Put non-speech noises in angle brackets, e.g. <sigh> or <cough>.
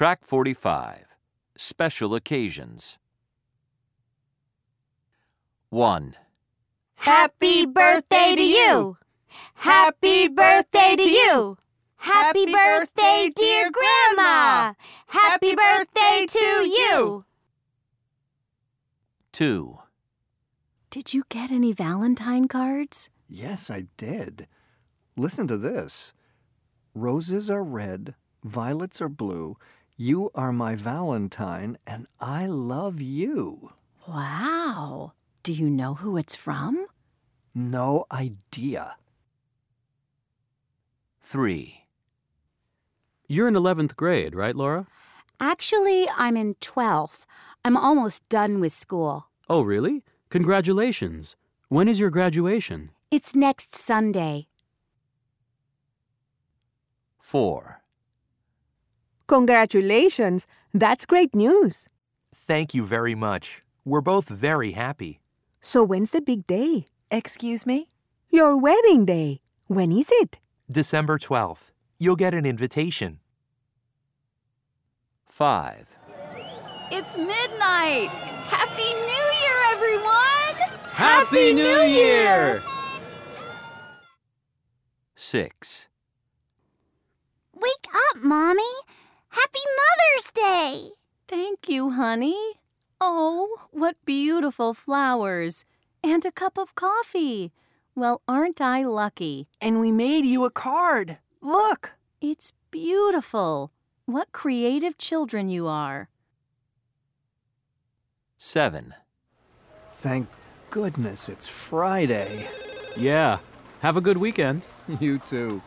Track 45 Special Occasions 1. Happy birthday to you! Happy birthday to you! Happy birthday, dear Grandma! Happy birthday to you! 2. Did you get any Valentine cards? Yes, I did. Listen to this Roses are red, violets are blue. You are my Valentine, and I love you. Wow. Do you know who it's from? No idea. 3. You're in 11th grade, right, Laura? Actually, I'm in 12th. I'm almost done with school. Oh, really? Congratulations. When is your graduation? It's next Sunday. 4. Congratulations. That's great news. Thank you very much. We're both very happy. So when's the big day? Excuse me? Your wedding day. When is it? December 12th. You'll get an invitation. 5. It's midnight! Happy New Year, everyone! Happy New Year! 6. Wake up, Mommy! Happy Day! Thank you, honey. Oh, what beautiful flowers. And a cup of coffee. Well, aren't I lucky? And we made you a card. Look! It's beautiful. What creative children you are. 7. Thank goodness it's Friday. Yeah. Have a good weekend. <laughs> You too.